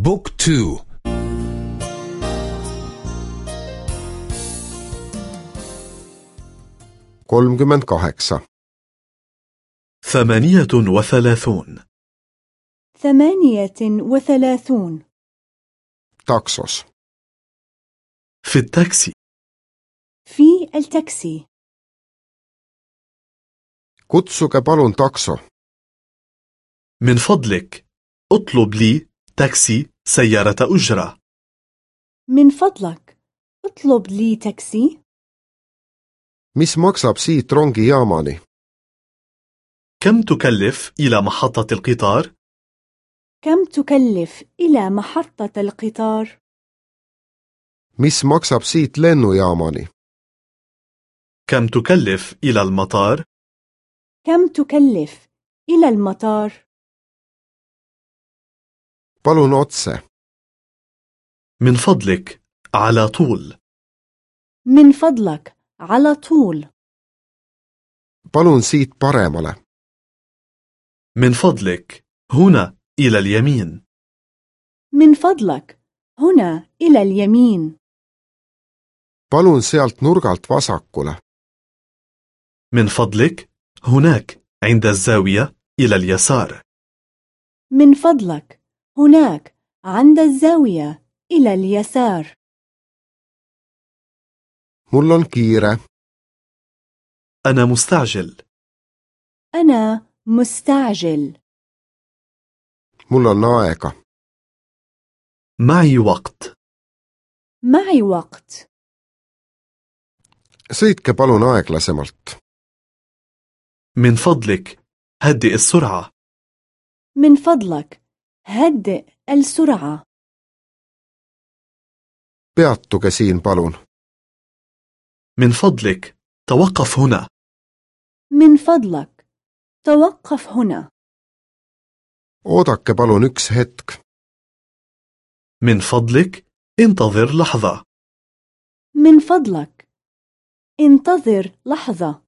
book two. kolmkümmend kaheksa ثمانية وثلاثون. ثمانية وثلاثون. taksos في التاكسي. في التاكسي. kutsuge palun takso. من فضلك اطلب لي تاكسي سيارة أجرة. من فضلك اطلب لي تاكسي. mis maksab siit rongijaamani كم تكلف إلى محطة القطار؟ كم تكلف إلى محطة القطار؟ mis maksab siit lennujaamani كم تكلف إلى المطار؟ كم تكلف إلى المطار؟ Palun otse من فضلك على طول. من فضلك على طول. palun siit paremale من فضلك هنا إلى اليمين. من فضلك هنا إلى اليمين. palun sealt nurgalt vasakule من فضلك هناك عند الزاوية إلى اليسار. من فضلك هناك عند الزاوية إلى اليسار. On kiire أنا مستعجل. أنا مستعجل. On aega معي وقت. معي وقت. Sõitke palun aeglasemalt من فضلك هدئ السرعة. من فضلك. هدئ السرعة. peatuge siin palun من فضلك توقف هنا. من فضلك توقف هنا. oodake palun üks hetk من فضلك انتظر لحظة. من فضلك انتظر لحظة.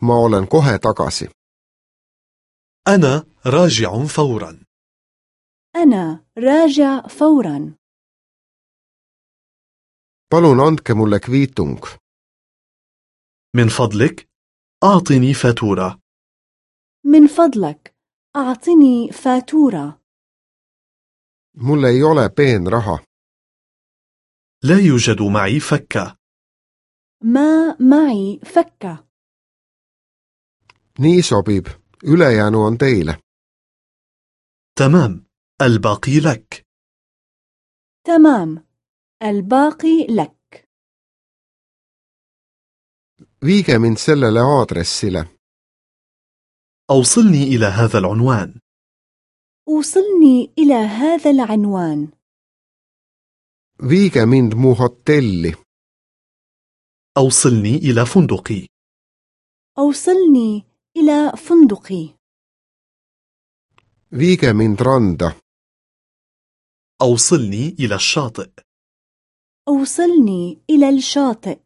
ma olen kohe tagasi أنا راجع فورا. أنا راجع فورا. palun andke mulle kviitung من فضلك أعطني فاتورة. من فضلك أعطني فاتورة. mul ei ole peenraha لا يوجد معي فكة ما معي فكة nii sobib ülejäänu on teile. تمام الباقي لك. تمام الباقي لك. Viige mind sellele aadressile. أوصلني إلى هذا العنوان. وصلني إلى هذا العنوان. Viige mind mu hotelli. أوصلني إلى فندقي. أوصلني إلى فندقي viige mind randa أوصلني إلى الشاطئ. أوصلني إلى الشاطئ.